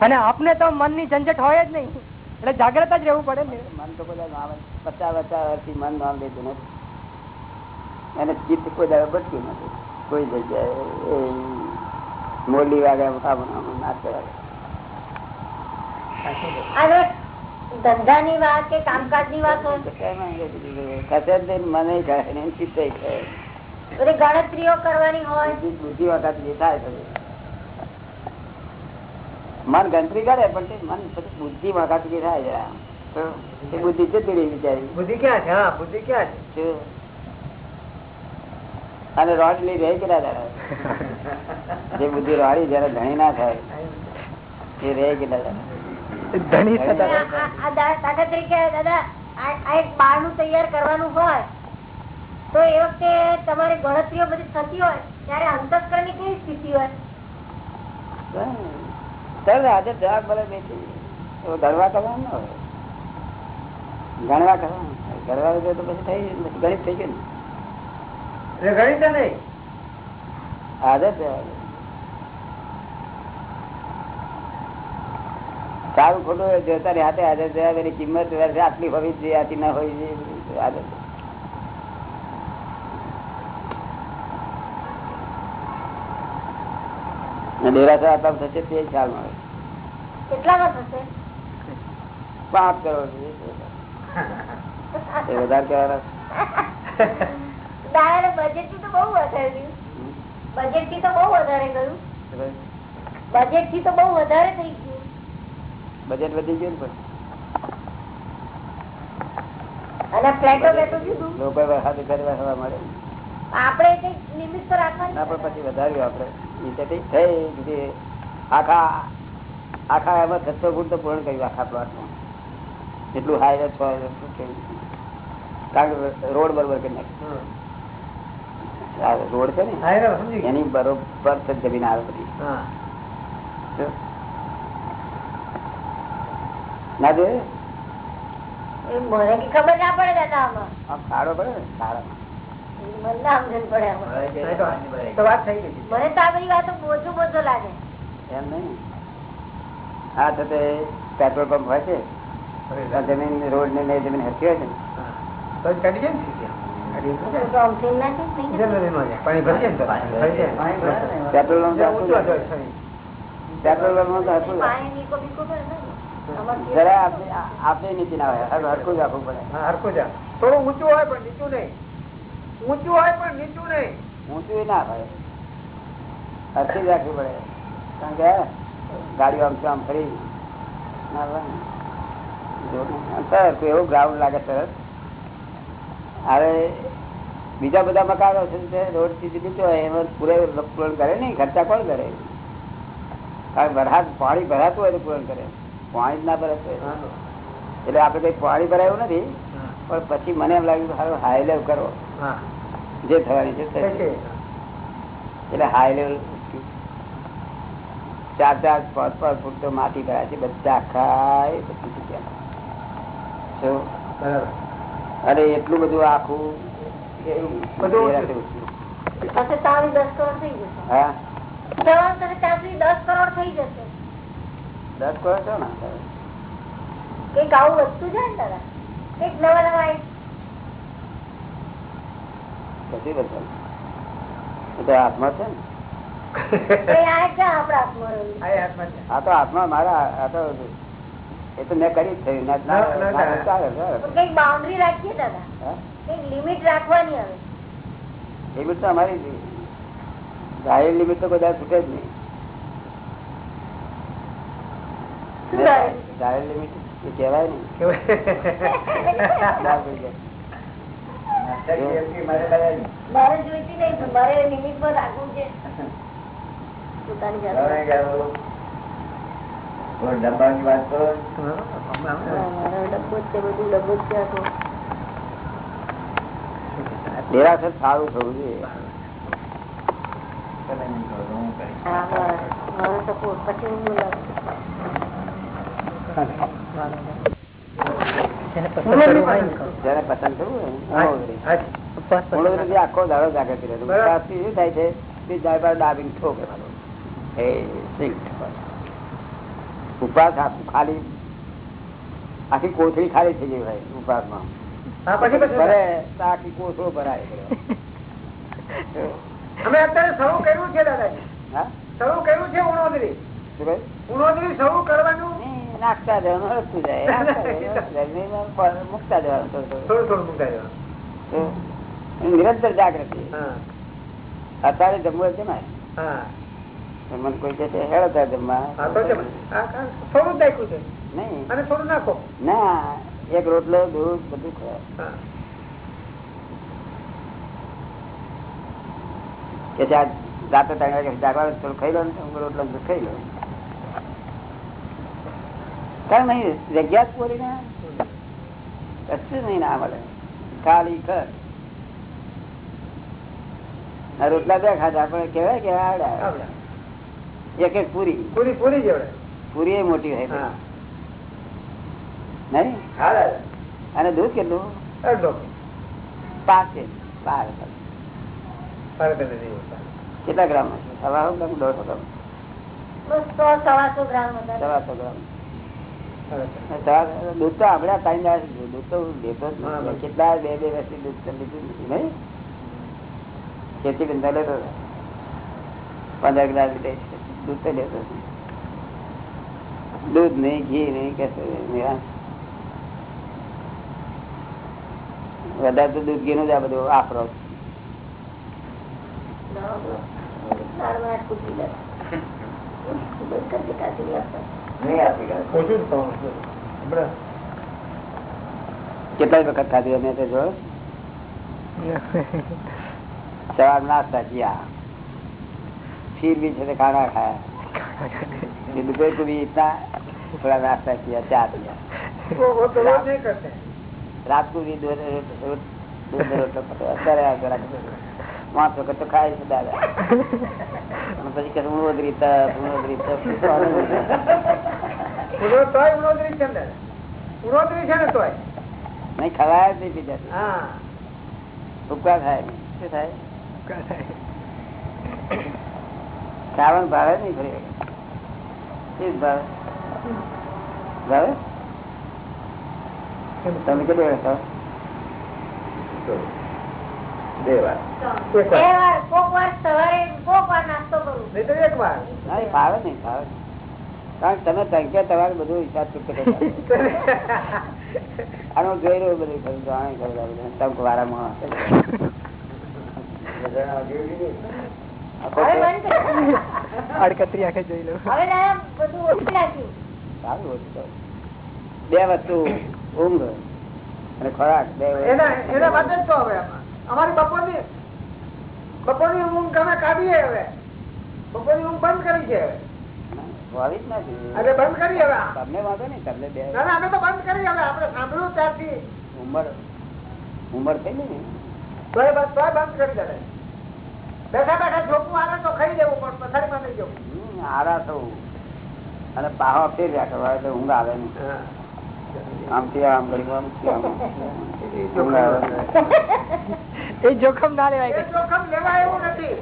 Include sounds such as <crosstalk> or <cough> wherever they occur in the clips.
અને આપને તો મનની ઝંઝટ હોય જ નહીં. એટલે જાગ્રત જ રહેવું પડે ને. મન તો બધા પચાસ પચાસ વર્ષથી મન નામ લેતું નથી. અને ચિત્ત કોઈ દાડે ભટક્યું નથી. કોઈ જગ્યાએ મોરલી વાગે અને ધંધાની વાત કે કામકાજની વાત હોય? ખસે જ નહીં, મને બધી ગણતરીઓ કરવાની હોય. બુદ્ધિ વખત જે થાય મન ગણતરી કરે પણ તે મન પછી બુદ્ધિ વખત જે થાય. એ બુદ્ધિ જતી રહી બિચારી. બુદ્ધિ ક્યાં છે? હા બુદ્ધિ ક્યાં છે. અને રોટલી રહે કેટલા દાડા? જે બુદ્ધિ રોડી જયારે ધણી ના થાય એ રહે કેટલા દાડા? ધણી અને આ- આ- આ દા- દાખલા તરીકે દાદા આ આ એક બારણું તૈયાર કરવાનું હોય તો એ વખતે તમારી ગણતરીઓ બધી થતી હોય ત્યારે અંતસ્કરણની કેવી સ્થિતિ હોય? આજે જવાબ ભલે બેસી ગણવા કરવાનું ના ગણવા કરવાનું ગણવા તો પછી થઈ ગયું ગણિત થઈ ગયું ને. ગણિત નહીં. આદત સારું ખોટું જોતા હાથે આદત જવાબ એની કિંમત આટલી હોવી જોઈએ આટલી ના હોવી જોઈએ આદત ડેરાસર આટલા થશે તે ખ્યાલ થશે? પાંચ કરોડ. <laughs> એ વધારે કહેવાના. બજેટથી તો બહુ વધારે ગયું બજેટથી તો બહુ વધારે ગયું. બજેટથી તો બહુ વધારે થઈ ગયું. બજેટ વધી ગયું ને અને ફ્લેટો જુદું પણ લોકો વરસાદ કરવા મળે આપણે કંઈક લિમિટ તો રાખવાની ના પણ પછી વધાર્યું આપણે. થઈ બીજી આખા આખા એમાં છસો ફૂટ તો પૂર્ણ કર્યું આખા પ્લોટમાં. એટલું હાઈ છ કારણ કે રોડ બરોબર કરી નાખ્યો રોડ છે ને હા એને બરોબર જમીન આવે બધી ના જોઈએ? ખબર ના પડે દાદા પડે ને સારો. પેટ્રોલ પંપ હોય છે. જમીન રોડ ને નહીં જમીન હરકી હોય છે ને. પેટ્રોલ પંપ જરા આપણે નીચે ના હોય. હરકું જ આપવું પડે. હરકું જ થોડું ઊંચું હોય પણ નીચું નહીં. ઊંચું હોય પણ નીચું નહીં. ઊંચું ના ભાઈ હરખી રાખવી પડે. કારણ કે ગાડીઓ આમ આમ ફરી. સરસ એવું ગ્રાઉન્ડ લાગે સરસ હવે બીજા બધા મકાનો છે તે રોડથી નીચે એમાં પૂરે પૂરણ કરે નહીં. ખર્ચા કોણ કરે? કારણ વરસાદ પાણી ભરાતું હોય તો પૂરણ કરે. પાણી જ ના ભરાતું હોય. એટલે આપણે કઈ પાણી ભરાયું નથી. પણ પછી મને એમ લાગ્યું કે હારું હાઈ લેવ કરો. જે થવાની છે એટલે હાઈ લેવલ ચાર ચાર પાંચ પાંચ ફૂટ તો માટી ભરાય છે બધા ખાય જગ્યાએ. અરે એટલું બધું આખું બધું દસ કરોડ થઈ જશે. દસ કરોડ થઈ જશે. દસ કરો છો ને કંઈક આવું વધતું જાય ને દાદા કંઈક નવા નવા પછી બધા આત્મા છે ને. આ તો મારા આ તો એ તો મેં કરી જ થયું બાઉન્ડ્રી રાખીએ દાદા. લિમિટ રાખવાની હવે. લિમિટ તો અમારી જ. જાહેર લિમિટ તો બધા છૂટે જ નહીં. જાહેર? લિમિટ કહેવાય નહીં. <laughs> <laughs> મારે જોઈતી નહીં મારે લિમિટ પર રાખવું છે ડબ્બાની વાત કરો. ડબ્બો જ છે બધું ડબ્બો જ છે દેરાસર સારું થવું જોઈએ પછી આખો દાડો જાગૃતિ શું થાય છે? તે જાય પર ડાબીને ઠોકે. ઉપવાસ આખું ખાલી આખી કોથળી ખાલી થઈ ગઈ ભાઈ ઉપવાસમાં આખી કોથળો ભરાય. અમે અત્યારે શરૂ કર્યું છે દાદાજી. શરૂ કર્યું છે ઉણોદરી. ઉણોદરી શરૂ કરવાનું નાખતા જવાનું હળગતું જાય <laughs> જવાનું, મૂકતા જવાનું થોડું થોડું. થોડું થોડું મુકાઈ દેવાનું. તો નિરંતર જાગૃતિ અત્યારે જમવું છે ને મને કોઈ છે હેળો જમવા. થોડું નાખ્યું છે. નહીં. અને થોડું નાખો. ના એક રોટલો દૂધ બધું ખરા. કે રાતે ત્રણ વાગે જાગવાનું થોડું ખાઈ લો ને રોટલો ખાઈ લો કારણ નહીં જગ્યા જ પૂરી ને કશું નહીં ના મળે. ખાલી ખર રોટલા બે ખાધા. પણ કેવાય કે આવડે. આવડે. એક એક પૂરી. પૂરી પૂરી જેવડે પૂરી એ મોટી હોય. હા. નહીં? અને દૂધ કેટલું? અડધો. પાંચ બાર. કેટલા ગ્રામ હશે? સવા ગ્રામ દોઢસો ગ્રામ? સવાસો ગ્રામ. સવાસો ગ્રામ. દૂધ તો આપડે દાડા દૂધ તો લેતો. કેટલા બે બે વર્ષથી દૂધ લીધું નહીં? ખેતી બંધા લેતો પંદર ગ્લાસ લીધે દૂધ તો લેતો દૂધ નહીં ઘી નહીં કશું નહીં, વધારે તો દૂધ ઘી નું જ આ બધું આફરો. કેટલાય વખત ખાધું અમે તો જો સવાર નાસ્તા किया फिर भी छे खाना खाया फिर दोपहर को भी इतना थोड़ा नाश्ता किया चाय पिया वो वो तो रोज नहीं करते हैं। रात को भी दो दो પાંચ વખત તો ખાય છે દાદા. પછી કે ગુણોદરીતા ગુણોદરીતા નહીં ખવાય જ નહીં બીજા ઉપકાર થાય. શું થાય? શ્રાવણ ભાવે નહીં ફરી ભાવે? ભાવે? તમે કેટલી વેળા તમે સંખ્યા તમારે બધું હિસાબ <laughs> આનો જોઈ રહ્યું બધું. તંક. આખો જોઈ લઉં સારું બે વસ્તુ ઊંઘ અને ખોરાક બે એના એના જ તો હવે. અમારી બપોરની બપોરની ઊંઘ અમે કાઢીએ હવે. બપોરની ઊંઘ બંધ કરી છે હવે. આજે બંધ કરી હવે. તમને વાંધો નહીં તમને બે ના ના અમે તો બંધ કરી હવે. આપણે સાંભળ્યું ત્યારથી. ઉંમર ઉંમર થઈ ને? તોય બસ તોય બંધ કરી દે બેઠા બેઠા જોકું આવે તો ખાઈ દેવું પણ પથારીમાં નહીં જવું. આરા થવું અને પાહો ફેર્યા કરવા એટલે ઊંઘ આવે નહીં. આમથી આમ આમથી આમ. <laughs> એ જોખમ ના લેવાય જોખમ લેવાય એવું નથી.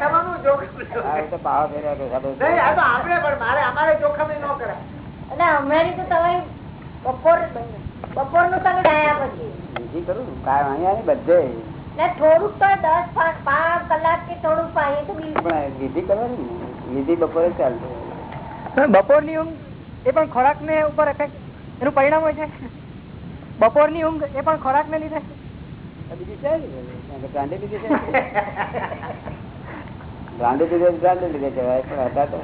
થવાનું જોખમ આપણે પણ મારે અમારે જોખમ ન કરાય. અને તો તમારી બપોર બપોરનું તમે ગયા પછી. વિધિ કરું? કાંઈ અહીંયા નહીં બધે. થોડુંક તો દસ પાંચ પાંચ કલાક કે થોડુંક પાણી તો વિધિ કરવાની ને. વિધિ બપોરે ચાલશે બપોરની ઊંઘ એ પણ ખોરાક ને ઉપર effect એનું પરિણામ હોય છે. બપોરની ઊંઘ એ પણ ખોરાક ને લીધે. બીજી છે? કારણ બ્રાન્ડી લીધી છે બ્રાન્ડી લીધે તો લીધે કહેવાય પણ હતા તો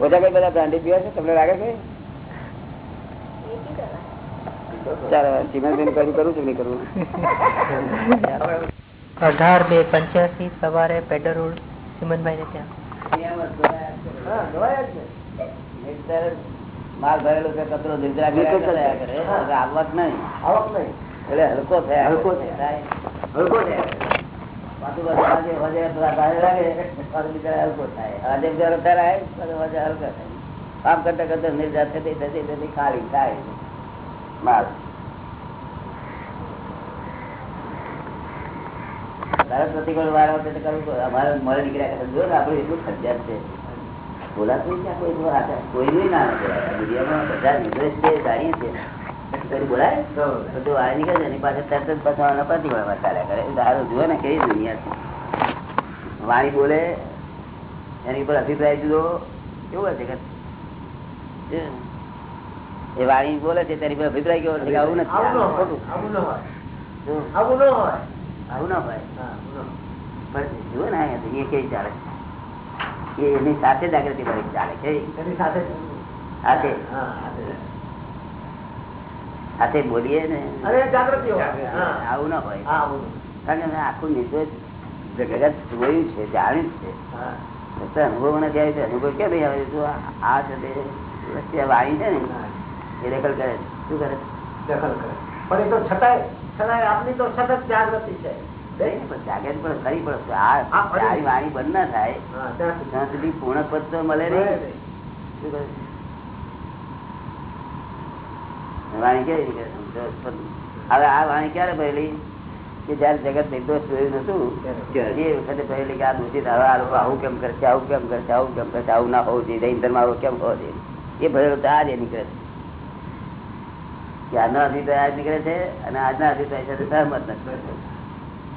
ઓછા કઈ બધા બ્રાન્ડી પીવા છે? તમને લાગે છે? અઢાર બે પંચ્યાસી સવારે પેડર રોડ સિમનભાઈ ને ત્યાં માલ ભરેલો છે કચરો આવક નહીં. આવક નહીં. એટલે હલકો થાય હલકો થાય. હલકો થાય. પ્રતિકોળ કરવું અમારે મળે નીકળ્યા જો ને આપડે એટલું ફરજિયાત છે. બોલાતું કોઈ? જો ના દુનિયામાં બધા નિર્દોષ છે જાણીએ છે. કોઈ બોલાય? બધું આ નીકળે એની પાસે તરત જ પાછો આના પ્રતિકોળમાં ચાલ્યા કરે. એ જુઓ ને કેવી દુનિયા છે વાણી બોલે એની પર અભિપ્રાય જુદો. કેવું હશે કે એ વાણી બોલે છે તેની પર અભિપ્રાય કેવો છે આવું નથી આવું ન હોય આવું ન હોય. આવું ન હોય. પણ જુઓ ને એ કેવી ચાલે એની સાથે જાગૃતિ ચાલે છે. સાથે સાથે સાથે. બોલીએ ને. આવું ના હોય. કારણ કે આખું નિર્દોષ જગત જોયું છે જાણ્યું છે. અનુભવ મને ત્યારે છે અનુભવ કેમ નહીં આવે શું આ- છે તે આ વાણી છે ને એ દખલ કરે શું કરે દખલ કરે. પણ એ તો છતાંય છતાંય આપની તો સતત જાગૃતિ છે. પણ જાગે પણ ખરી પડશે આ વાણી બંધ ના થાય. ત્યાં સુધી. પૂર્ણ પદ તો મળે નહીં. શું કરે? વાણી કેવી રીતે હવે આ વાણી ક્યારે પહેલી કે જયારે જગત નિર્દોષ જોયું નતું. એ વખતે પહેલી કે આ દોષિત હવે આ લોકો આવું કેમ કરશે આવું કેમ કરશે આવું કેમ કરશે આવું ના હોવું જોઈએ ઇન્ધન મારો કેમ હોવો જોઈએ? એ ભરેલો તો આજે નીકળે છે. ત્યારનો અભિપ્રાય આજ નીકળે છે અને આજના અભિપ્રાય સાથે સહમત નથી.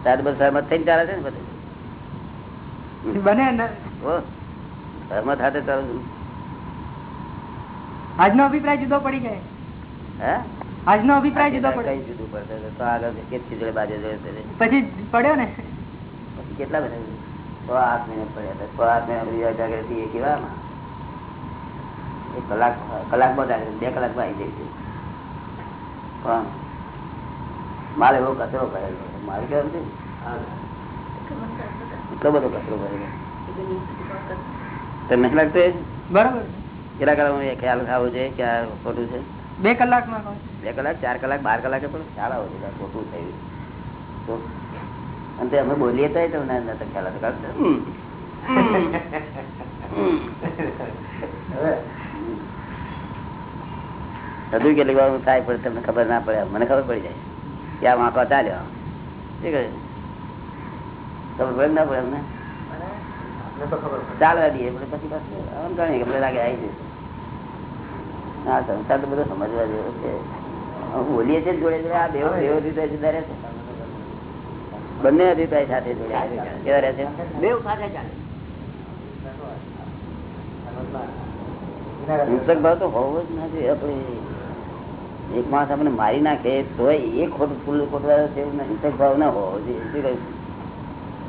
ત્યારે બધું સહમત થઈને ચાલે છે ને બધું? બને સહમત સાથે ચાલુ. આજનો અભિપ્રાય જુદો પડી જાય. આજનો અભિપ્રાય જુદો પડે. જુદું પડે તો આગળ કેટલી જોડે બાજુ જોડે પછી પડ્યો ને? પછી કેટલા બધા છ આઠ મહિને પડ્યા હતા. છ આઠ પછી જાગૃતિ એ કેવામાં? એક કલાક કલાકમાં જાગૃતિ બે કલાકમાં આવી જાય છે. પણ મારે એવો કચરો કરેલો છે. મારે કેવું છે એટલો બધો કચરો કરેલો તમને લાગતું એ? કેટલા કલાકમાં એ ખ્યાલ આવવો જોઈએ કે આ ખોટું છે? બે કલાકમાં બે કલાક ચાર કલાક બાર કલાકે પણ ખ્યાલ આવો ખોટું થયું તો અને અમે બોલીએ તો તમને નતો ખ્યાલ હતો હજુ કેટલીક વાર થાય પણ તમને ખબર ના પડે. મને ખબર પડી જાય. કે આ વાંકો ચાલ્યો. ઠીક છે ખબર પડે ના પડે અમને. ચાલવા દઈએ પછી પાછું આમ ગણીએ કે લાગે આવી જશે. હા સંસાર તો બધો સમજવા જેવો છે. બોલીએ છીએ જોડે જોડે આ દેવો દેવો અભિપ્રાય જુદા રહે છે. બંને અભિપ્રાય સાથે જોડે કેવા રહે છે? બેવ સાથે ચાલે. હિંસક ભાવ તો હોવો જ નથી આપણે એક માણસ આપણે મારી નાખે તોય એ ખોટું ફૂલ ખોટવા છે હિંસક ભાવ ના હોવો જોઈએ.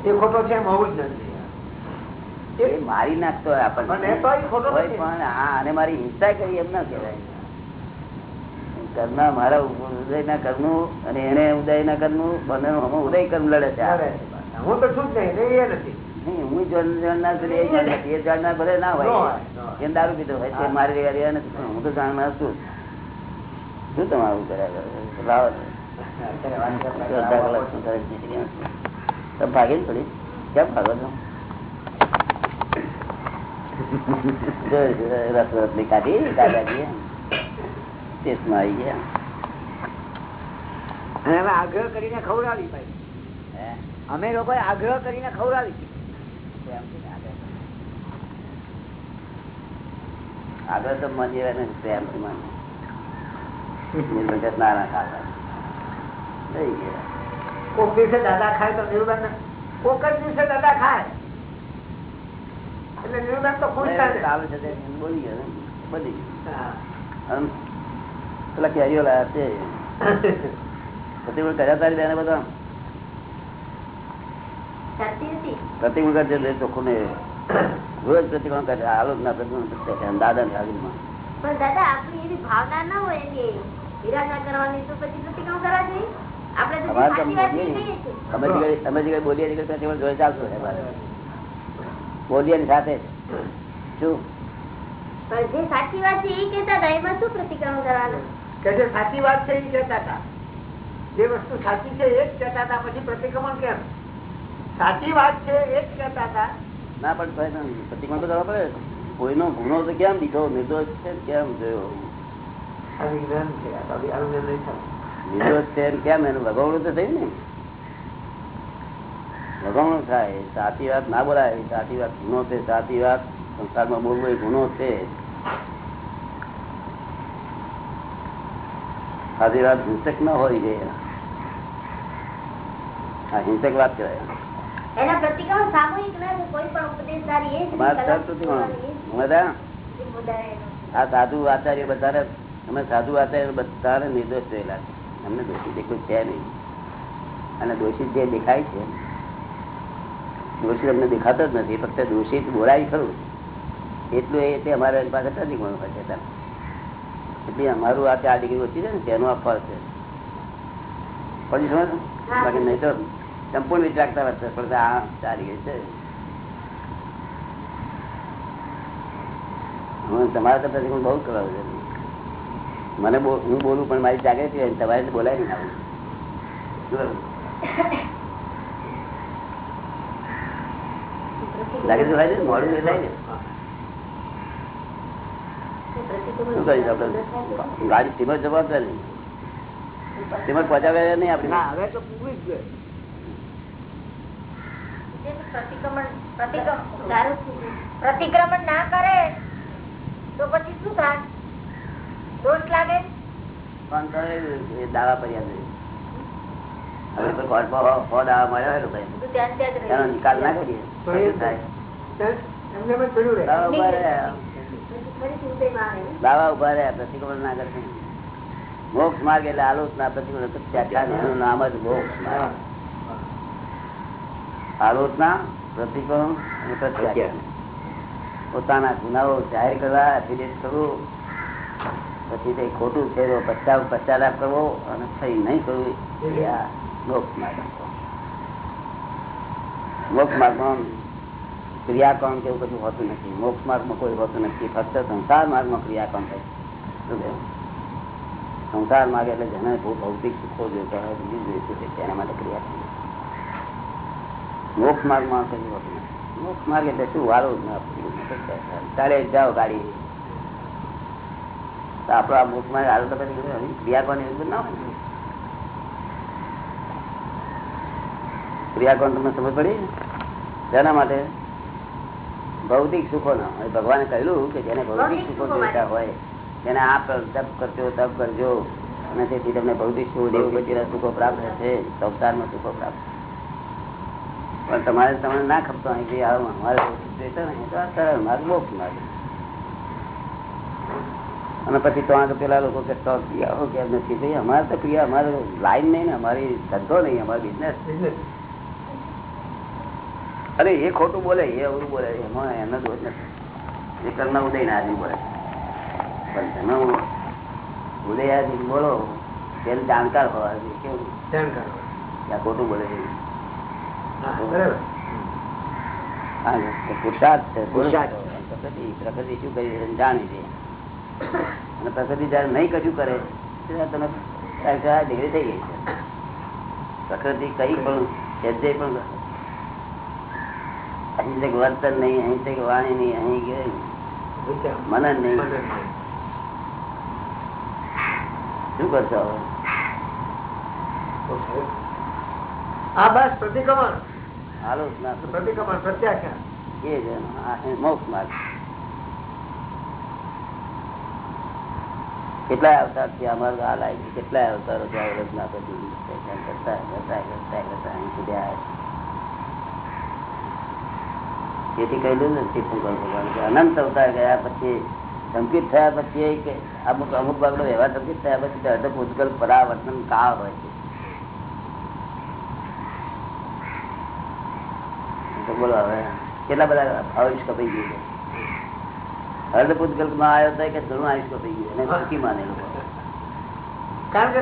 એ ખોટો છે એમ હોવું જ નથી. મારી નાખતો હોય આપણને. પણ હા અને મારી હિંસા કરી એમ ના કહેવાય. કરના મારા ઉદય ના કરનું અને એને ઉદય ના કરનું બંને ઉદય કર્મ લડે છે હું તો છું જ નહીં નથી. હું જાણ- જાણનાર છું, એ એ જાણનાર ભલે ના હોય. એમ દારૂ પીધો હોય તે મારી રહ્યા નથી. હું તો જાણનાર છું. શું તમારું કર્યા કરે? લાવો. ભાગી પડી કેમ ભાગો છો? જો, કાઢી દાદાજી. ટેસ્ટમાં આવી ગયા. અને અમે આગ્રહ કરીને ખવડાવી ભાઈ. અમે લોકોએ આગ્રહ કરીને ખવડાવી. આગળ તો મન જેવા નથી પ્રેમથી મન. નિર્બંધ ના ના ખાતા થઈ ગયા. કોક દિવસે દાદા ખાય તો નિર્બંધ કોક જ દિવસે દાદા ખાય. એટલે નિર્બંધ તો ખુશ થાય. ને. બોલી ગયો બધી. પેલા કેરીઓ લાયા છે પ્રતિકૂળ કર્યા તારી બેને બધા? પ્રતિકૂળ કરજે ચોખ્ખું ને રોજ પ્રતિકોણ કરે આલોચના પ્રતિકૂળ દાદા ની હાજરીમાં. પણ દાદા આપણી એવી ભાવના ના હોય કે નિરાશા કરવાની તો પછી પ્રતિક્રમણ કરવા જોઈએ. આપણે તો સાચી વાત બોલીએ કહીએ છીએ. અમે જે બોલીએ તે ઘડી પ્રતિકૂળ ચાલતું બોલીએ સાથે શું? જે સાચી વાત છે એ કેતા હતા એમાં શું પ્રતિક્રમણ કરવાનું? કે જે સાચી વાત છે એ કહેતા હતા. જે વસ્તુ સાચી છે એ જ કહેતા હતા પછી પ્રતિક્રમણ કેમ? સાચી વાત છે એ જ કહેતા હતા. ના પણ પ્રતિક્રમણ તો કરવા પડે. કોઈનો ગુનો તો કેમ દીધો? નિર્દોષ છે કેમ જોયો. નિર્દોષ છે કેમ? એનું ભગવડું તો થયું ને. ભગવાન થાય સાચી વાત ના બોલાય સાચી વાત ગુનો છે સાચી વાત સંસારમાં બોલવો એ ગુનો છે. સાચી વાત હિંસક ન હોય છે આ હિંસક વાત કહેવાય. આ સાધુ આચાર્ય બધા અમે સાધુ આચાર્ય બધાને નિર્દોષ થયેલા છે. અમને દોષી જે કોઈ છે નહીં. અને દોષિત જે દેખાય છે દોષિત અમને દેખાતો જ નથી ફક્ત દોષિત બોલાય ખરું. એટલું એ તે અમારે પાસે નથી ગણવું હોય છે. એટલે અમારું આ ચાર ડિગ્રી ઓછી છે ને તેનું આ ફળ છે. પછી સમજ? બાકી નહીં તો સંપૂર્ણ વિચારતા વર્તે પણ આ ચાર ડિગ્રી છે. હું તમારા કરતા હું બહુ કરાવું છું. મને હું બોલું પણ મારી જાગૃતિ તમારે બોલાય નહીં આવું બરાબર. છે ને, મોડું એ થાય ને. શું કરીશ આપણે? ગાડી સ્ટીમર જવાબદારી. સ્ટીમર પહોંચાવે નહીં ના હવે તો પૂરી જ પ્રતિક્રમણ ના કરે તો પછી શું થાય? દોષ લાગે? એ- એ દાવા પર્યા હવે તો કોર્ટમાં હો- હો દાવા મળ્યો હોય ભાઈ. એનો. નિકાલ ના કરીએ. દાવા ઊભા રહ્યા. પ્રતિક્રમણ ના કરશે. મોક્ષ માર્ગ એટલે આલોચના પ્રતિક્રમણ. એનું નામ જ મોક્ષ માર્ગ. આલોચના પ્રતિક્રમણ અને પ્રત્યાખ્યાન. પોતાના ગુનાઓ જાહેર કરવા એફિડેટ કરવું. પછી તે ખોટું છે પચાવ પશ્ચાતાપ કરવો અને થઈ નહીં કરવું એ આ મોક્ષ માર્ગ મોક્ષ માર્ગમાં ક્રિયાકાંડ કે એવું કશું હોતું નથી. મોક્ષ માર્ગમાં કોઈ હોતું નથી. ફક્ત સંસાર માર્ગમાં ક્રિયાકાંડ થાય. સંસાર માર્ગ એટલે જેને ભૌતિક સુખો જોઈતા હોય, બીજું જોઈતું છે. તેના માટે ક્રિયા મોક્ષ માર્ગમાં કશું હોતું નથી. મોક્ષ માર્ગ એટલે શું? વારો જ ચાલે, જાઓ ગાડી. આપડો આ મોક્ષ માર્ગ હાલ તો ક્રિયાકોણ એવું ના હોય ને. ક્રિયાકોણ તમને સમજ પડી? તેના માટે ભૌતિક સુખો ના હોય. ભગવાને કહ્યું કે જેને ભૌતિક સુખો જોઈતા હોય તેને આ તપ કરજો તપ કરજો. અને તેથી તમને ભૌતિક સુખ દેવ પછીના સુખો પ્રાપ્ત થશે સંસારમાં સુખો પ્રાપ્ત પણ તમારે તમને ના ખપતો અહીંથી આવવા આ અમારે જોઈતા નહીં તો આ સરળ માર્ગ મોક્ષ માર્ગ. અને પછી તો આગળ પેલા લોકો કે તો ક્રિયાઓ કે નથી? ભાઈ અમારે તો ક્રિયા અમારે લાઈન નહીં ને અમારી ધંધો નહીં અમારો બિઝનેસ Business. અરે એ ખોટું બોલે એ અવરું બોલે એમાં એનો દોષ નથી એ કર્મ ઉદય ના આદમી બોલે. પણ તમે ઉદય આદમી બોલો તેને જાણકાર હોવા જોઈએ કેવું ધ્યાન કરો. ખોટું બોલે છે. પુરુષાર્થ છે. પ્રકૃતિ પ્રકૃતિ શું કરી છે જાણી છે. અને પ્રકૃતિ જયારે નહીં કશું કરે ત્યારે તમે ડિગ્રી થઈ ગઈ છે. પ્રકૃતિ કઈ પણ અહિંસક વર્તન નહીં અહિંસક વાણી નહીં અહીં કે વિચાર. મનન નહીં મદદ નહીં. શું કરશો હવે તો સાહેબ. આ બસ પ્રતિક્રમણ આલોચના પ્રતિક્રમણ પ્રત્યાખ્યાન એ જ એનો. આ એ મોક્ષ માર્ગ કેટલાય અવતાર છે અમારો આ લાગે કેટલાય અવતારો છે આલોચના પછી કરતા કરતા કરતા કરતા અહીં સુધી આવ્યા છે. તેથી કહેલું ને તીર્થંકર ભગવાન કે અનંત અવતાર ગયા પછી સંકિત થયા પછી કે અમુક અમુક ભાગનો એવા સંકિત થયા પછી અર્ધ અડધ પરાવર્તન કા હોય છે. બોલો હવે કેટલા બધા આયુષ કપાઈ ગયું છે? અર્ધ પૂતગલમાં આવ્યો હતો કે ઘણું આયુષ કપાઈ ગયું અને સુખી માને કારણ કે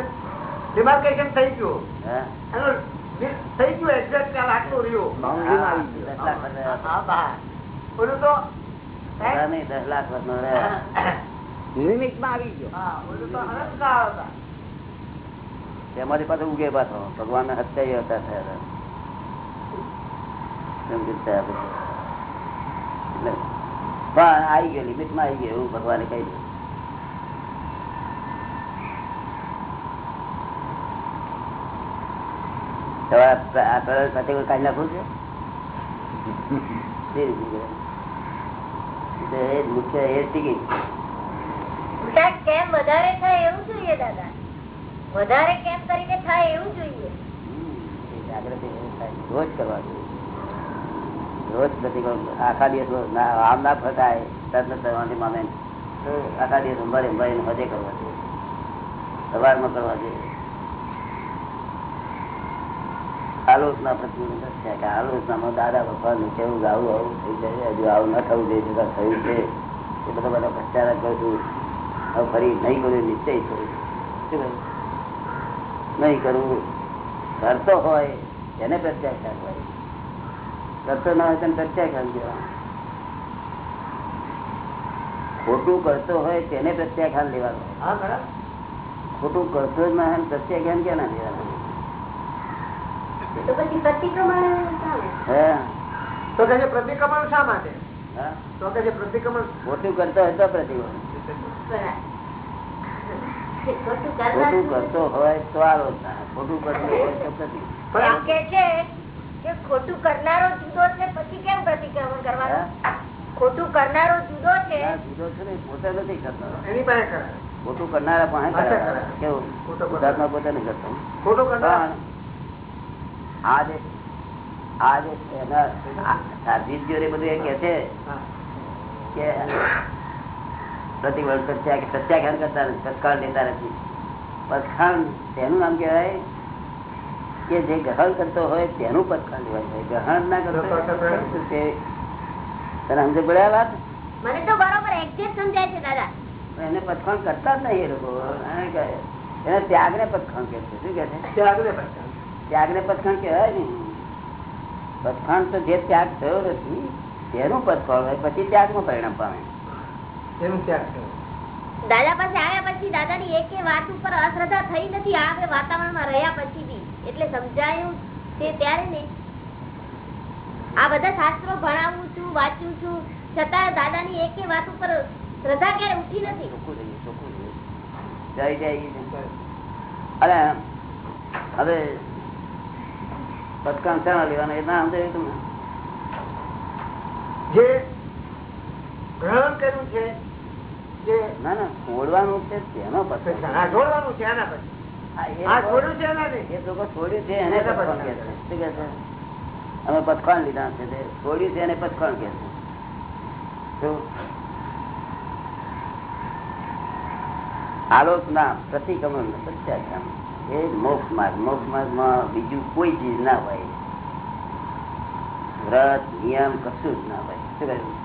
ડિમાર્કેશન થઈ ગયું. થઈ ગયું એક્ઝેક્ટ આ આટલું રહ્યું. દસ લાખ વર્ષ તો. પાછો ઉગે પાછો. ભગવાન ને હત્યા હતા થયા પણ આવી ગયો લિમિટમાં આવી ગયો એવું ભગવાને કહી દીધું. તમારા કાઢી નાખવું છે? <laughs> મુખ્ય એ કેમ વધારે થાય એવું જોઈએ દાદા? વધારે કેમ કરીને થાય એવું જોઈએ? જાગૃતિ થાય. રોજ કરવા જોઈએ રોજ પ્રતિકોણ આખા દિવસ આમ ના ફસાય તરત કરવાની મામે તો આખા દિવસ અંબારી અંબારી હજે કરવા જોઈએ સવારમાં કરવા જોઈએ. આલોચના પ્રતિબંધ છે કે આલોચનામાં દાદા ભગવાન કેવું આવું આવું થઈ જાય હજુ આવું ન થવું જોઈએ છતાં થયું છે એ બધો બધો પ્રચાર કરું છું હવે ફરી નહીં કર્યું નિશ્ચય થયું શું નહીં કરવું. કરતો હોય એને પ્રત્યાખ્યાન હોય કરતો ના હોય તેને પ્રત્યાખ્યાન દેવા ખોટું કરતો હોય તેને પ્રત્યાખ્યાન લેવાનું. ખોટું કરતો જ ના પ્રત્યાખ્યાન ક્યાં ના લેવાનું? તો પછી પ્રતિક્રમણ તો કે પ્રતિક્રમણ શા માટે? તો કે પ્રતિક્રમણ ખોટું કરતો હોય તો <laughs> ખોટું ખોટું કરતો હોય તો આલોચના ખોટું કરતો હોય તો પ્રતિબંધ પણ એમ આ- કે છે કે ખોટું કરનારો જુદો છે પછી કેમ પ્રતિક્રમણ કરવાનું? ખોટું કરનારો જુદો છે. જુદો છે ને પોતે નથી કરતો. એની પાસે ખોટું કરનારા પાસે. કરાવે. કેવું? ખોટું કરનારા. શુદ્ધાત્મા પોતે નહીં કરતો. ખોટું કરનાર? પણ આ જે આ જે સાધ્વીજીઓ ને બધું એ કે છે કે પ્રતિબંધ પ્રત્યા કરતા નથી તત્કાળ લેતા નથી. પદખાણ તેનું નામ કહેવાય કે જે ગ્રહણ કરતો હોય તેનું લેવાય ગ્રહણ ના કરતો છે? તને સમજ પડ્યા વાત? મને તો બરોબર એક્ઝેક્ટ સમજાય છે દાદા. એને પથખાણ કરતા જ નહીં એ લોકો. એને ત્યાગ ને પથખાણ કે છે. શું કે છે? ત્યાગ ને પડતા. ત્યાગ ને પદખાણ કહેવાય ને. પદખાણ તો જે ત્યાગ થયો નથી તેનું પદખાણ હોય પછી ત્યાગમાં પરિણામ પામે. તેનું ત્યાગ થયો. દાદા પાસે આવ્યા પછી દાદાની એક વાત ઉપર અશ્રદ્ધા થઈ નથી આ વાતાવરણમાં રહ્યા પછી બી. એટલે સમજાયું તે ત્યારે ને આ બધા શાસ્ત્રો ભણાવું છું વાંચું છું છતાં દાદાની એક વાત ઉપર શ્રદ્ધા ક્યારે ઉઠી નથી. જય જય અને હવે પદકામ શાના લેવાના એ ના સમજાયું તમને જે ગ્રહણ કર્યું છે જે ના ના છોડવાનું છે તેનો પદકામ છોડવાનું છે એના પછી હા, એ આ લોકો- છોડ્યું છે એ લોકો છોડ્યું છે એને એના પદખાણ છે. શું કહે છે? અમે પથખાણ લીધા છે તે છોડ્યું છે એને પથખાણ કે છે? આલોચના પ્રતિક્રમણ પ્રત્યાખ્યાન એ મોક્ષ માર્ગ મોક્ષ માર્ગમાં બીજું કોઈ ચીજ ના હોય. વ્રત નિયમ કશું જ ના હોય. શું કહ્યું?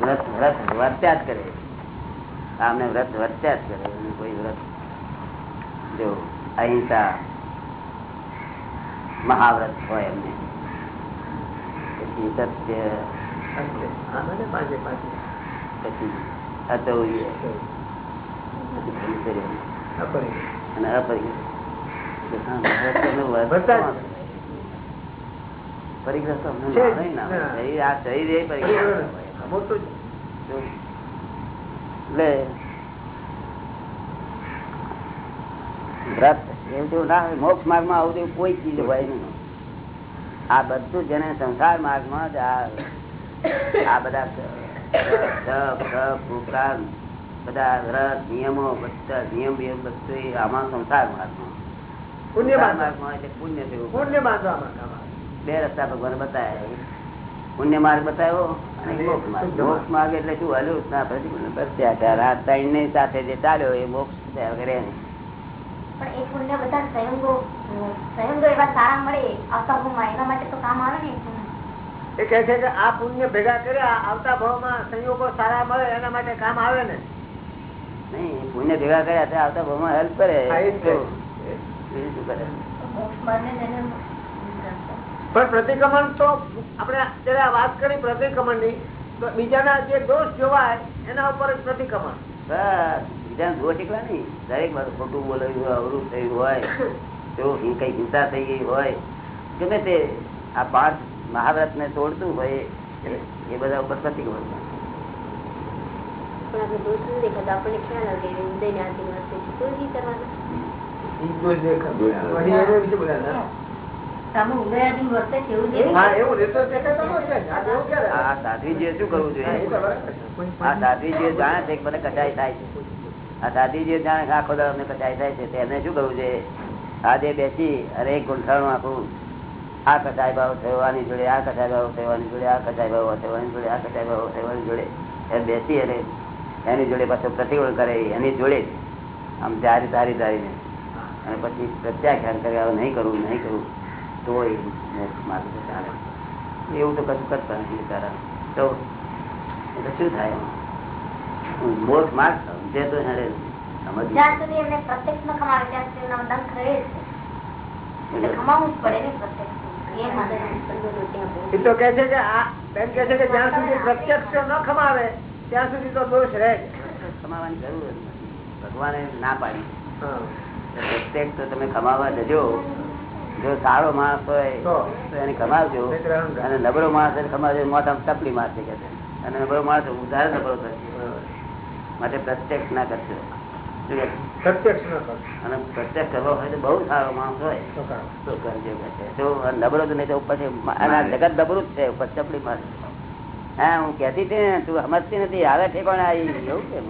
વ્રત વ્રત વર્ત્યા જ કરે. આમને વ્રત વર્ત્યા જ કરે. કોઈ વ્રત જો અહિંસા મહાવ્રત હોય એમને. પછી સત્ય. પછી અચૌર્ય. અને એવું ના હોય. મોક્ષ માર્ગમાં આવું કોઈ ચીજ હોય નહીં. આ બધું જેને સંસાર માર્ગમાં જ આ આ બધા બધા વ્રત નિયમો બધા નિયમ નિયમ બધું એ આમાં સંસાર માર્ગમાં. પુણ્ય. માર્ગમાં. એટલે પુણ્ય થયું પુણ્ય બે રસ્તા ભગવાન બતાવ્યા પુણ્ય માર્ગ બતાવ્યો અને મોક્ષ માર્ગ. મોક્ષ માર્ગ એટલે શું? હલું ના પ્રતિકૂળ પ્રત્યાચાર આ ત્રણની સાથે જે ચાલ્યો એ મોક્ષ થયા વગર પણ એ પુણ્ય બધા સંયોગો સંયોગો એવા સારા મળે એના માટે તો કામ આવે ને એ કહે છે કે આ પુણ્ય ભેગા કર્યા આવતા ભાવમાં સંયોગો સારા મળે એના માટે કામ આવે ને. નહીં પુણ્ય ભેગા કર્યા તે આવતા ભાવમાં હેલ્પ કરે. બીજું પણ પ્રતિક્રમણ તો આપણે અત્યારે વાત કરી પ્રતિક્રમણની તો બીજાના જે દોષ જોવાય એના ઉપર પ્રતિક્રમણ. બસ બીજાને દોષ એકલા નહીં. દરેક વાર ખોટું બોલાયું હોય અવરું થયું હોય તો કઈ હિંસા થઈ ગઈ હોય ગમે તે આ પાંચ મહાવ્રત ને તોડતું હોય એ- એ બધા ઉપર પ્રતિક્રમણ પણ આપણે દોષ નથી દેખાતો આપણને ખ્યાલ આવે કે આધીન આશીર્વાદ છે. તો જ ઈ કરવાનું ના. જ ન સાધ્વીજીએ શું કરવું જોઈએ? છે. આ સાધ્વીજીએ જાણે છે કે કચાઈ થાય છે. આ સાધ્વીજીએ જાણે આખો દાડો અમને કચાઈ થાય છે તેને શું કરવું જોઈએ? આજે બેસી અરે એક ગુંઠાણું આખું આ કચાઈ ભાવ થયો આની જોડે આ કચાઈ ભાવ થયો આની જોડે આ કચાઈ ભાવ થયો આની જોડે આ કચાઈ ભાવ થયો આની જોડે એ બેસી અને એની જોડે પાછો પ્રતિકોણ કરે એની જોડે આમ જારી તારી ધારીને અને પછી પ્રત્યાખ્યાન કરે હવે નહીં કરવું નહીં કરવું તો એ મોક્ષ માર્ગ ચાલે. એવું તો કશું કરતા નથી બિચારા. તો એટલે શું થાય? મોક્ષ માર્ગ સમજે તો એને જ્યાં સુધી પ્રત્યક્ષ ન ખમાવે ત્યાં સુધી જ જ તો દોષ રહે. કમાવાની જરૂર જ નથી. ભગવાને ના પાડી. પ્રત્યેક તો તમે કમાવા જજો. જો સારો માણસ હોય તો? એને કમાવજો. અને નબળો માણસ એને કમાવજો. મોટા તપલી મારશે કે અને નબળો માણસ ઉધાર નબળો થશે. માટે પ્રત્યક્ષ ના? પ્રત્યક્ષ અને પ્રત્યક્ષ કરવો હોય તો બહુ સારો માણસ હોય. તો કરો. કરજો છે. નબળો તો નહીં તો પછી જગત નબળું જ છે. ઉપર ચપડી મારે હા હું કેતી હતી ને તું સમજતી નથી આવે ઠેકાણે આવી એવું કેમ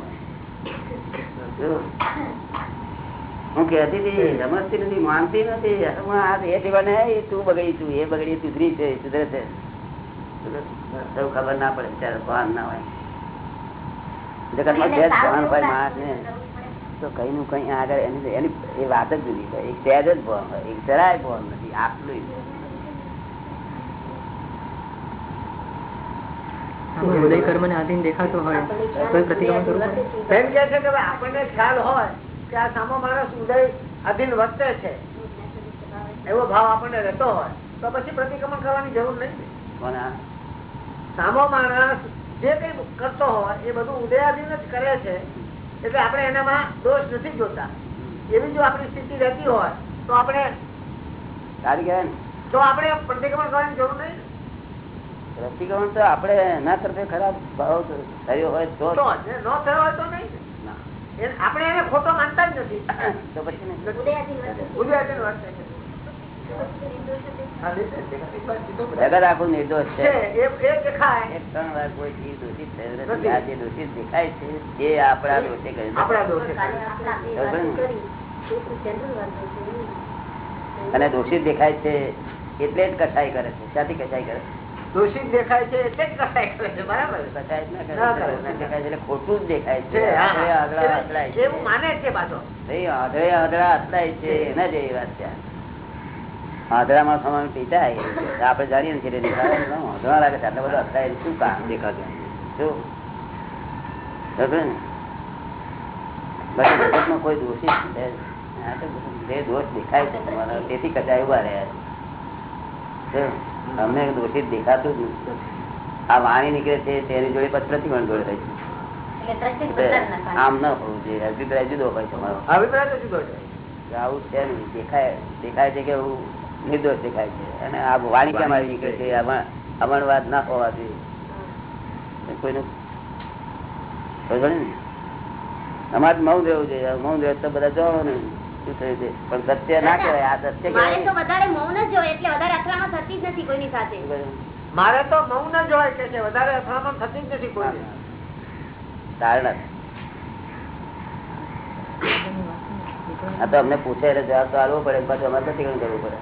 હું કેતી હતી સમજતી નથી માનતી નથી. આ એ ઠેકાણે આવી, તું બગડી તું એ બગડી સુધરી છે સુધરે છે. સૌ ખબર ના પડે ત્યારે ભાન ના હોય. જગતમાં જ ભાન હોય માણસ ને તો કઈ નું કઈ આગળ એની એની એ વાત જ જુદી હોય એક સહેજ જ ભાન હોય એક જરાય ભાન નથી આટલું જ. આમાં ઉદય કર્મ ને આધીન દેખાતો હોય કોઈ પ્રતિક્રમણ કરવું એમ કે છે કે આપણને ખ્યાલ હોય કે આ સામો માણસ ઉદય આધીન વર્તે છે. એવો ભાવ આપણને રહેતો હોય તો પછી પ્રતિક્રમણ કરવાની જરૂર નહીં? સામો માણસ જે કઈ કરતો હોય એ બધું ઉદયાધીન જ કરે છે. એટલે આપણે એનામાં દોષ નથી જોતા. એવી જો આપણી સ્થિતિ રહેતી હોય તો આપણે તો આપણે પ્રતિક્રમણ કરવાની જરૂર નહીં. રસીકરણ તો આપણે એના તરફે ખરાબ ભાવ થયો હોય તો ને. ન થયો હોય તો નહીં. ને. ના. એ- આપણે એને ખોટો માનતા જ નથી. તો પછી છે. છે. જગત આખું નિર્દોષ છે. છે ત્રણ વાર કોઈ દોષિત થયો આ જે દોષિત દેખાય છે આપણા દોષે છે. અને દોષિત દેખાય છે એટલે જ કસાઈ કરે છે. ક્યાંથી કસાઈ કરે? દોષિત દેખાય છે એટલે જ કસાય કરે છે બરાબર? દેખાય છે ખોટું જ દેખાય છે અથડાય છે. એવું માને છે પાછો. નહીં, આંધળે આંધળા અથડાય છે એના જેવી વાત છે. આંધળામાં સમાન પીટાય આપણે જાણીએ છીએ લાગે છે આટલા બધા અથડાય શું કામ દેખાતું શું? ને? કોઈ દોષિત દોષ દેખાય છે તેથી કચાય ઊભા રહ્યા છે. જો, અમને દોષિત દેખાતું જ નથી. આ વાણી નીકળે છે તેની જોડે પછી પ્રતિબંધ જોડે થાય. છે આમ ન હોવું જોઈએ અભિપ્રાય જુદો હોય તમારો. અભિપ્રાય તો જુદો છે. આવું છે નહીં દેખાય દેખાય છે કે હું નિર્દોષ દેખાય છે. અને આ વાણી કેમ આવી નીકળે છે? અમણ- અમણવાદ ના હોવા જોઈએ. કોઈનું ને અમારે મૌન રહેવું જોઈએ. મૌન રહે તો બધા જવાનું ને શું થયું છે? પણ સત્ય ના કહેવાય. આ સત્ય મારે તો વધારે મૌન જ હોય એટલે વધારે અથડામણ થતી જ નથી કોઈની સાથે. મારે તો મૌન જ હોય કે છે વધારે અથડામણ થતી જ નથી કોઈ કારણ આ તો અમને પૂછે એટલે જવાબ તો આલવો પડે પાછું અમારે પ્રતિક્રમણ કરવું પડે.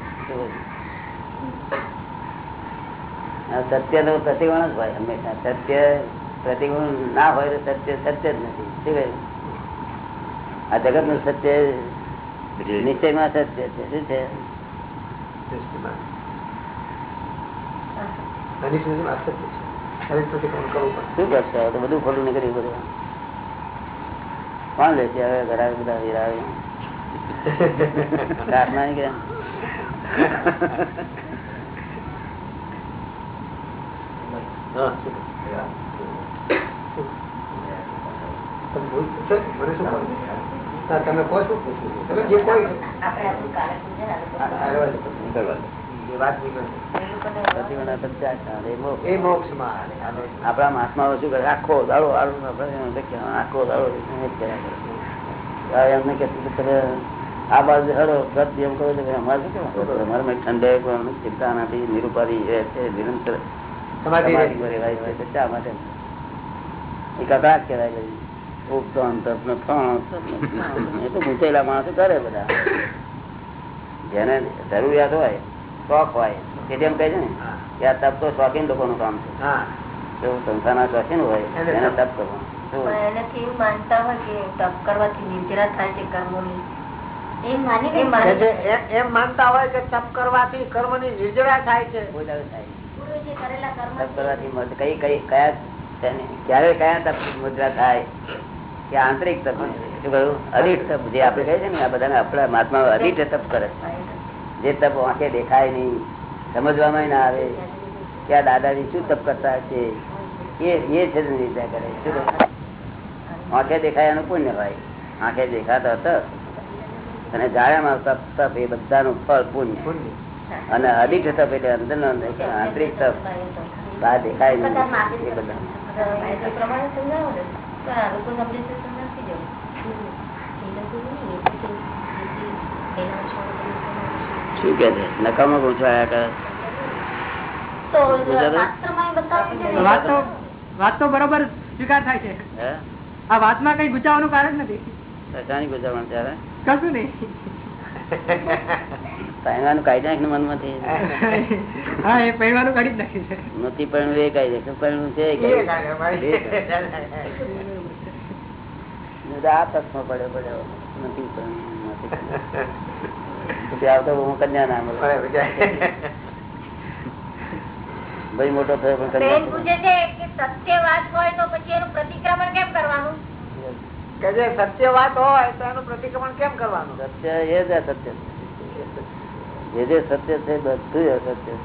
સત્ય નો પ્રતિકોણ જ હોય હંમેશા. સત્ય પ્રતિકોણ ના હોય તો સત્ય સત્ય જ નથી. શું આ જગતનું સત્ય નિશ્ચયમાં સત્ય છે શું છે? શું કરશો? તો બધું ખોલું નીકળ્યું બધું. કોણ લે છે હવે ઘરા બધા હીરા પ્રાર્થના <laughs> નીકળે તમે કહો છો? તમે જે કોઈ આપણે મહાત્માઓ શું કરે. આખો દાડો આખો દાડો એમને કે તમે આ બાજુ હડો વ્રત એમ કહો છો કે અમારે શું અમારે મેં ઠંડક ચિંતા નથી. નિરૂપારી રહે છે નિરંતર. સમાધિ રહેવાય છે શા માટે? એ કકડાટ કહેવાય બધી. ઉપતો અંતર ફણ, એ તો ગૂંચેલા માણસો કરે બધા. જેને જરૂરિયાત હોય શોખ હોય તે તેમ કહે છે ને કે આ તપ તો શોખીન લોકોનું કામ છે. હા. જો શોખીન હોય એને તપ. કરવાનું એનાથી એવું માનતા હોય કે તપ કરવાથી નિર્જરા થાય છે કર્મોની. એમ માનતા હોય કે તપ કરવાથી કર્મની નિર્જરા થાય છે. કર્મ કઈ કઈ કયા ક્યારે કયા તપ મુદ્રા થાય? કે આંતરિક તપ, શું કહ્યું? અધિક તપ, જે આપણે કહે છે ને, આ બધાને આપણા મહાત્મા અધિક તપ કરે જે તપ આંખે દેખાય નહીં, સમજવામાં ના આવે, કે આ દાદાજી શું તપ કરતા છે એ છે નિર્દા કરે. શું આંખે દેખાય એનું પુણ્ય હોય. આંખે દેખાતા તપ અને જાણ્યામાં તપ તપ એ બધાનું ફળ, પુણ્ય. અને અધિક તપ એટલે અંદર આંતરિક તપ. દેખાય નહીં. એ બધા પણ આ લોકો સમજે છે તો નથી જવું તો એ છે ને. વાત તો વાત તો બરોબર સ્વીકાર થાય છે હે આ વાતમાં કઈ ગુચાવાનું કારણ નથી ગુજારણ ત્યારે કશું નહીં પહેરવાનું કાઢી નાખ મનમાંથી. <laughs> હા એ પહેરવાનું કાઢી નાખ્યું છે. નથી પહેરવું એ કાઢી નાખ પહેરવું છે એ એ કાઢી કાઢે, ભાઈ. આ તકમાં પડ્યો પડ્યો નથી પહેરવું, નથી આવતો હું કન્યા ના મળે. ભાઈ મોટો થયો પણ કન્યા પૂછે છે કે સત્ય વાત હોય તો પછી એનું પ્રતિક્રમણ કેમ કરવાનું? કે જે સત્ય વાત હોય તો એનું પ્રતિક્રમણ કેમ કરવાનું? સત્ય એ જ સત્ય છે. જે જે સત્ય છે બધું અસત્ય છે.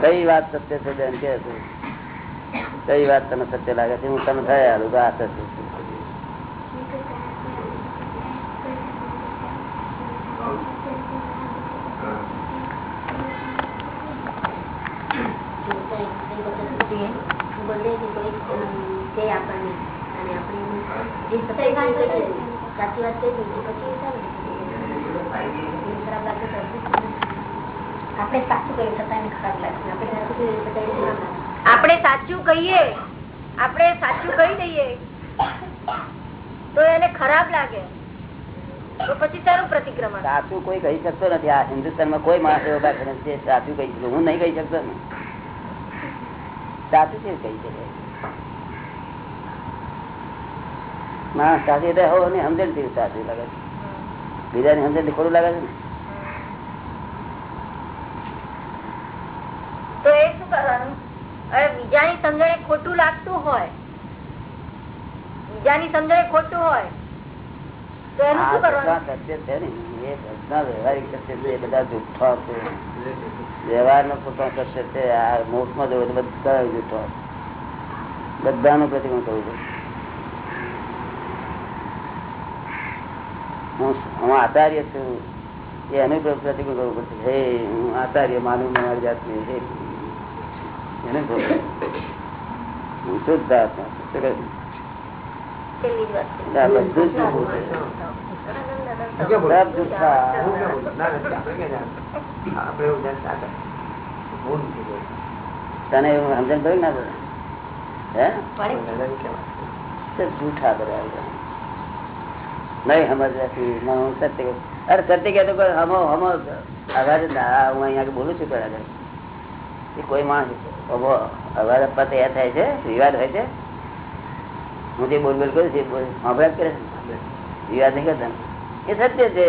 કઈ વાત સત્ય છે બેન? કે કઈ વાત તને સત્ય લાગે છે? હું તને થયા હાલું કે આ સત્ય કે આપણને અને આપણે જે સત્ય વાત છે સાચી વાત છે પછી ખરાબ લાગે તો આપણે સાચું કહીએ છતાં એને ખરાબ લાગે આપણે સાચું કહીએ આપણે સાચું કહીએ. આપણે સાચું કહી દઈએ. તો એને ખરાબ લાગે. તો પછી તારું પ્રતિક્રમણ? સાચું કોઈ કહી શકતો નથી. આ હિન્દુસ્તાનમાં કોઈ માણસ એવો નથી સાચું કહી શકે. હું નહીં કહી શકતો ને. સાચું છે કહી શકે? માણસ સાચી રહે હોય ને સમજણથી સાચી લાગે છે. બીજાની સમજણથી ખોટું લાગે છે ને? તો એ શું કરવાનું? હવે બીજાની સમજણે ખોટું લાગતું હોય બીજાની સમજણે ખોટું હોય તો એનું શું કરવાનું? સત્ય છે ને. એ બધા વ્યવહારિક સત્ય છે એ બધા જુઠ્ઠા છે. વ્યવહાર નો પોતાનો સત્ય છે આ મોક્ષમાં જવું બધા જુઠ્ઠો બધાનું પ્રતિક્રમણ કરવું છે હું આચાર્ય છું. એ અનુભવ પ્રતિકૂળ કરવું પડશે. હે હું આચાર્ય માનું મારી જાતને હે. એને કહું. હું શુદ્ધ આત્મા શું કહ્યું? બધું. તને એવું સમજણ પડ્યું ના પડે. હે જૂઠા બધા બધા. નહીં હું સત્ય અરે સત્ય કહેતો હમો હમો અવાજ ના, હું અહીંયા બોલું છું પેલા એ કોઈ માણસ હમો, અવાજ આપવા તૈયાર થાય છે, વિવાદ હોય છે. હું જે બોલ બોલ કરું છું બોલ, સાંભળ્યા કરે વિવાદ નહીં કરતા. એ સત્ય છે.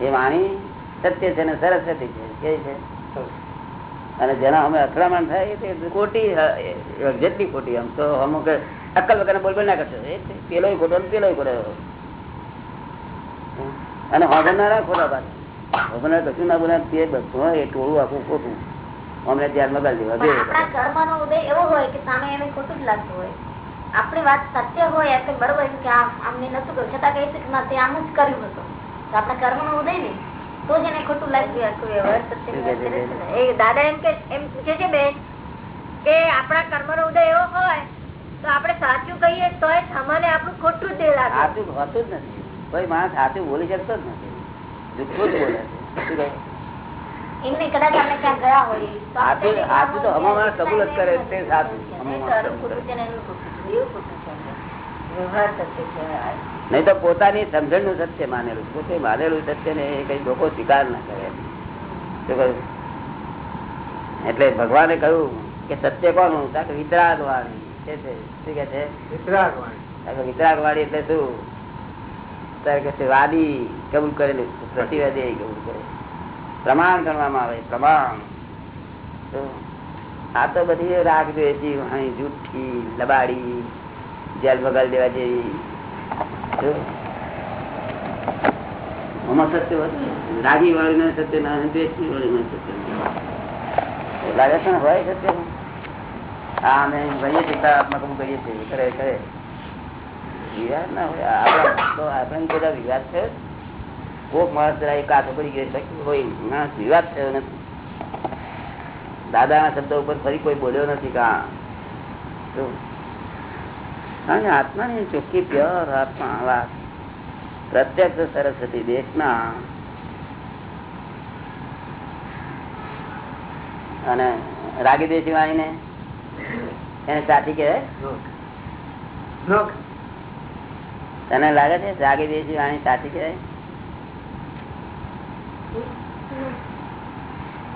એ વાણી સત્ય છે ને સરસ્વતી છે. કેવી છે? અને જેના અમે અથડામણ થાય તે ખોટી જેટલી ખોટી આમ તો અમુક અક્કલ વગર બોલ બોલ ના કરશો પેલો ખોટો પેલો ખોટો અને હોગનારા ખોટા બાદ હોગનાર કશું ના બોલા તે બધું એ ટોળું આખું ખોટું. અમને ધ્યાન મગાડી દેવા કર્મનો ઉદય એવો હોય કે સામે એને ખોટું જ લાગતું હોય. આપણી વાત સત્ય હોય એટલે બરોબર કે આમને નતું કર્યું. છતાં કહી છે તે આમ જ કર્યું હતું. તો આપણા કર્મનો ઉદય ને તો જ એને ખોટું લાગ્યું આખું વ્યવહાર. એ દાદા એમ કે એમ કે છે બેન કે આપણા કર્મનો ઉદય એવો હોય તો આપણે સાચું કહીએ તો સામાન્ય આપણું ખોટું જ લાગે. સાચું હોતું જ નથી. કોઈ માણસ સાચું બોલી શકતો જ નથી. જુઠ્ઠું જ બોલે છે. એમને કદાચ આપણે ક્યાં ગયા હોઈએ. સાચું સાચું તો હમો કબૂલ જ કરે તે સાચું હમો નહીં, તો પોતાની સમજણનું સત્ય માનેલું. પોતે માનેલું સત્ય ને એ કઈ લોકો સ્વીકાર ના કરે. શું એટલે ભગવાને કહ્યું કે સત્ય કોનું વિતરાગ વાળી. શું કે છે તાકે કે વિતરાગ વાળી એટલે શું તારે કે છે વાદી કબૂલ કરેલું પ્રતિવાદી કબૂલ કરે પ્રમાણ ગણવામાં આવે પ્રમાણ તો આ તો બધી રાગ દ્વેષી વાણી, જૂઠી લબાડી જેલ બગાડી દેવા જેવી જો. આમાં સત્ય હોતું નથી. રાગી વાળી સત્ય ના દ્વેષી વાળી સત્ય નથી. લાગે છે ને હોય સત્ય હા અમે છીએ તારાત્મક કબૂલ કરીએ ના શબ્દ ઉપર ફરી કોઈ બોલ્યો નથી કા? કારણ ચોખ્ખી પ્યોર આત્મા વાત. પ્રત્યક્ષ સરસ્વતી દેશના. અને રાગી દેશી વાણીને એને સાચી કહેવાય? તને લાગે છે? રાગી દેશી વાણી સાચી કહેવાય?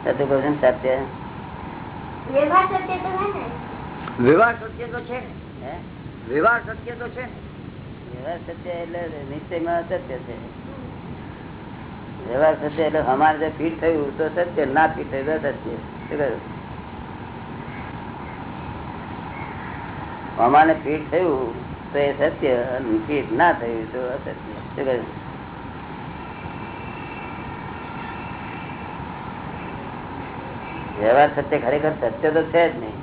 સત્ય કહું છું ને સત્ય વ્યવહાર સત્ય તો હે ને? સત્ય તો છે વિવાહ વ્યવહાર સત્ય તો છે ને? વ્યવહાર સત્ય એટલે નિશ્ચયમાં સત્ય છે. વ્યવહાર સત્ય એટલે અમારે જે ફીટ થયું તો સત્ય. ના ફીટ થયું તો સત્ય શું કહ્યું? અમારે ફીટ થયું તો એ સત્ય અને ફીટ ના થયું તો અસત્ય. શું કહ્યું? વ્યવહાર સત્ય ખરેખર સત્ય તો છે જ નહીં.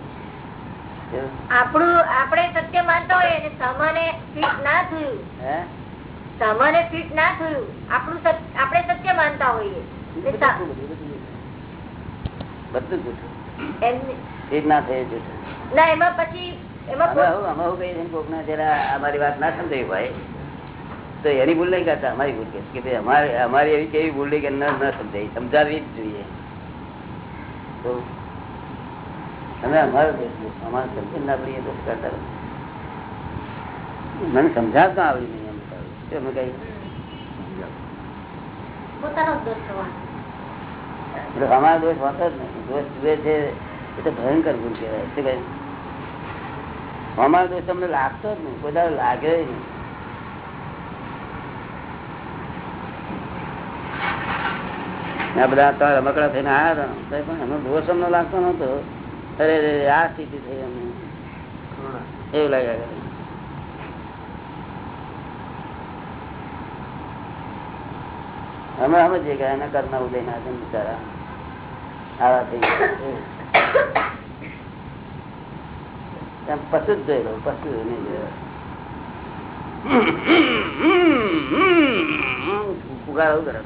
આપણું આપણે સત્ય માનતા હોય અને સામાને ફીટ ના થયું. હે? સામાન્ય ફિટ ના થયું. આપણું આપણે સત્ય માનતા હોઈએ. બધું જૂઠું ફીટ ના થયું જૂઠું. ના એમાં પછી અમારી વાત ના ભાઈ તો એની ભૂલ નહીં કરતા અમારી ભૂલ કે ભાઈ અમારી અમારી એવી કેવી ભૂલ નહીં કે ન સમજાય. સમજાવવી જ જોઈએ. તો તમે અમારો દોષ અમારે સમજણ ના પડીએ તો કરતા મને સમજાવતા આવડી નહીં એમ કહ્યું. કઈ? દોષ અમારો દોષ હોતો જ નથી. દોષ જુએ છે એ તો ભયંકર ભૂલ કહેવાય. શું કહ્યું અમારો દોષ તમને લાગતો જ નહીં. બધા લાગે નહીં. આ બધા તો રમકડા થઈને આવ્યા હતા. પણ એનો દોષ અમને લાગતો નતો અરે રે, આ સ્થિતિ થઈ અમને. એવું લાગ્યા કરે. અમે સમજીએ કે એના કરના ઉદય ના બિચારા. આવા થઈ ગયા. પશુ જ જોઈ પશુ નહીં જોયો પુકાર આવું કરે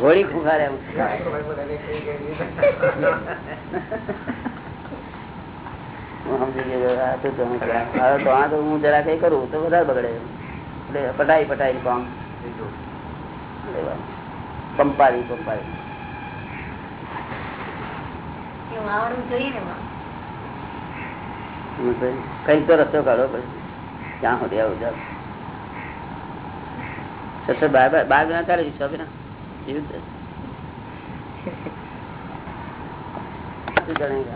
ઘોડી ખુખારે હું જરા કઈ કરું તો વધારે બગડે એટલે પટાઈ પટાઈ કામ લેવાનું. પંપારી પંપારી એવું આવડવું જોઈએ ને એમાં. હું તો કઈ તો રસ્તો કાઢો ક્યાં સુધી બાર બાર ચાલે છે, છ એવું છે.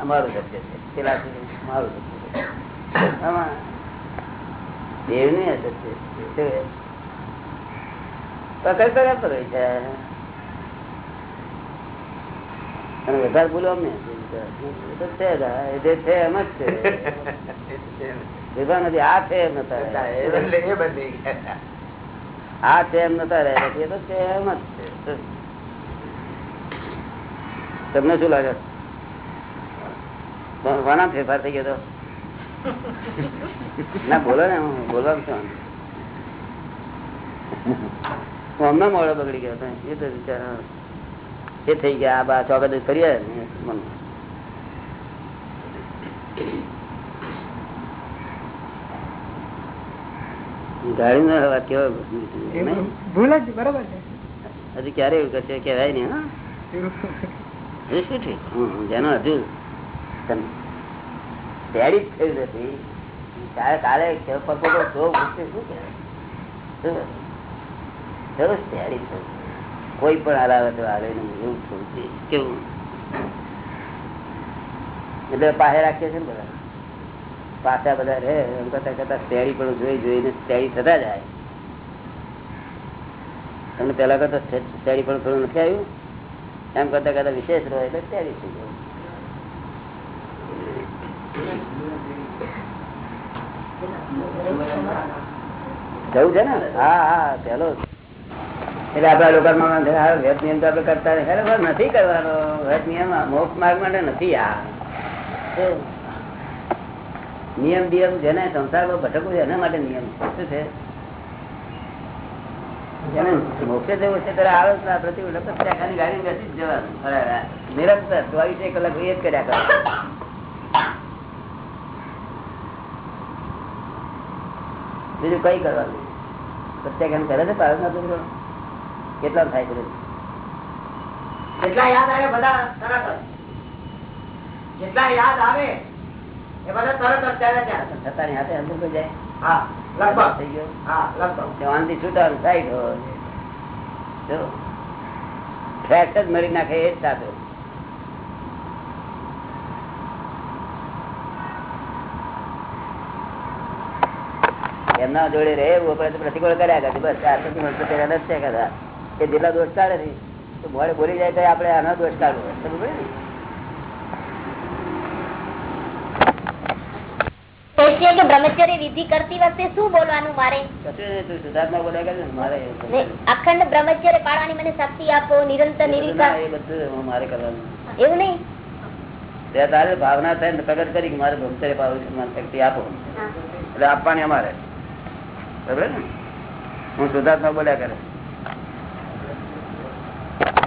અમારું સત્ય છે. પેલા મારું સત્ય છે. આમાં દેવનું અસત્ય છે? પકડ પર છે અને વધારે ભૂલો અમને? એ તો છે જ આ. એ જે છે એમ જ છે. <laughs> ભેગા નથી. આ છે એમ નતા રહ્યા. આ છે એમ નતા રહ્યા એ તો છે એમ જ છે. તમને શું લાગે? વાના ફેરફાર થઈ ગયો તો? <laughs> ના બોલો ને હું બોલવા શું હું હમણાં મોડો બગડી ગયો હતો. એ તો બિચારા એ થઈ ગયા. આ બા ચોકડ કરીએ ગાડી ના હવા કેવો ભૂલ જ બરોબર છે. હજુ ક્યારે એવું કરશે કહેવાય નહીં હા. શું છે જેનો હજુ તૈયારી જ થઈ નથી. કાલે કાલે પરપોટો શું કહેવાય? સરસ તૈયારી થઈ કોઈ પણ હરાવે તો નહીં, એવું થોડું છે. કેવું? એટલે પાસે રાખીએ છે ને બધા. પાછા બધા રહે, એમ કરતા કરતા તૈયારી પણ જોઈ જોઈને તૈયારી થતા જાય. તમને પેલા કરતા તૈયારી પણ થોડું નથી આવ્યું. એમ કરતા કરતા વિશેષ રહે એટલે તૈયારી થઈ જાય. જવું છે ને? હા હા પેલો એટલે આપડા લોકો વ્રત નિયમ તો આપડે કરતા. ખરેખર નથી કરવાનો વ્રત નિયમ મોક્ષ માર્ગ માટે નથી આ નિયમ નિયમ જેને સંસારમાં ભટકવું છે, એના માટે નિયમ છે. શું છે મોક્ષે જવું છે, ત્યારે આવે આખાની ગાડી બેસી જ જવાનું. નિરંતર ચોવીસે કલાક એ જ કર્યા કરે બીજું કઈ કરવાનું પ્રત્યેક કરે છે પારસ ના કેટલા થાય છે જેટલા યાદ આવે બધા તરત જ. જેટલા યાદ આવે એ બધા તરત જ ત્યારે ત્યારે છતાં હાથે અંદર કોઈ જાય. હા લગભગ. થઈ ગયો. હા લગભગ. વાંધી છૂટાનું સાઈડ જો ફ્રેશ જ. મરી નાખે એ જ સાથે. એમના જોડે રહે પ્રતિકોળ કર્યા કરે. બસ આ પ્રતિકૂળ તો પેલા નથી કર્યા એ જેટલા દોષ કાઢે છે તો મોડે બોલી જાય તો આપણે આનો દોષ કાઢવો સમજ ને? કે બ્રહ્મચર્ય વિધિ કરતી વખતે શું બોલવાનું મારે? નહીં, મારે. અખંડ બ્રહ્મચર્ય મને શક્તિ આપો નિરંતર એ બધું એ બધું મારે કરવાનું. એવું નહીં? તે તારે ભાવના થાય ને પ્રગટ કરી મારે બ્રહ્મચર્ય પાડવું છે મને શક્તિ આપો. એટલે આપવાની અમારે. બરાબર ને? હું શુદ્ધાત્મા બોલ્યા કરે દંડ થયા કરે. માથાના વાળ વધે અને હેર સાજ આવે એટલે કાપી નાખે. આ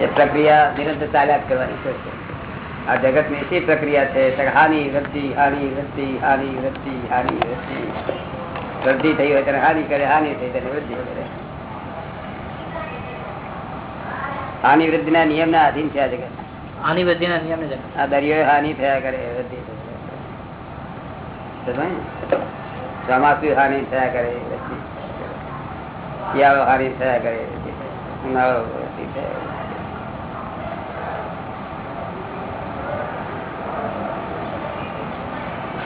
એ પ્રક્રિયા નિરંતર ચાલ્યા જ કરવાની છે. આ જગતની શી પ્રક્રિયા છે? હાની, વૃદ્ધિ હાની વૃદ્ધિ હાની વૃદ્ધિ હાની, વૃદ્ધિ. વૃદ્ધિ થઈ હોય ત્યારે હાની કરે, હાની થઈ ત્યારે વૃદ્ધિ કરે. હાનિ વૃદ્ધિ ના નિયમ ના આધીન છે આ જગત આની બધી નિયમ આ દરિયો હાનિ થયા કરે વૃદ્ધિ ચોમાસું હાનિ થયા કરે વૃદ્ધિ. શિયાળો હાનિ થયા કરે ઉનાળો વૃદ્ધિ થયા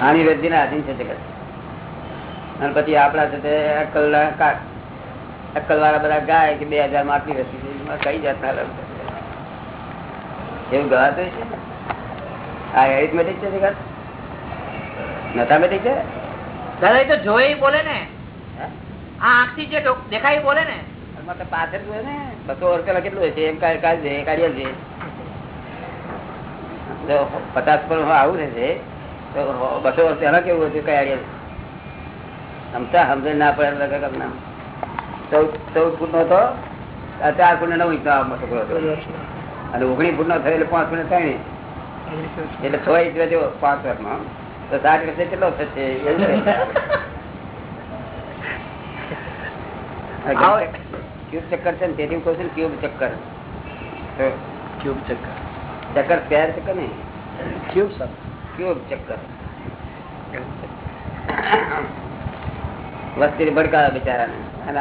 કરે. વૃદ્ધિ ના આધીન છે જગત. અને પછી આપડા છે તે અક્કલ અક્કલ વાળા બધા ગાય કે બે હજારમાં આટલી વસ્તી એમાં કઈ જાતના છે? એવું ગવાતું છે? આ એરિથમેટિક છે નથામેટિક છે? દાદા એ તો જોઈ બોલે ને. આ આંખથી જે દેખાય બોલે ને. પાછળ જોઈએ ને. બસો વર્ષ કેટલું હશે છે? એમ કાઢી કાઢી કાઢીએ જો પચાસ પર આવું થશે તો બસો વર્ષ પહેલા કેવું હતું? કાઢીએ સમજા સમજણ ના પડે લગભગ ચૌદ ચૌદ ફૂટ નો હતો ચાર ફૂટ નવ ઇંચ નો છોકરો હતો. અને ઓગણીસ ફૂટ નો થયો એટલે પાંચ ફૂટ થાય એટલે છ ઇંચ વધ્યો પાંચ વર્ષમાં તો સાત વર્ષે કેટલો થશે. ક્યુબ ચક્કર છે ને તેથી કહું છું ક્યુબ ચક્કર. ક્યુબ ચક્કર. ચક્કર પેર ચક્કર નહીં? ક્યુબ ક્યુબ ચક્કર. વસ્તી ભડકાવે બિચારાને. અને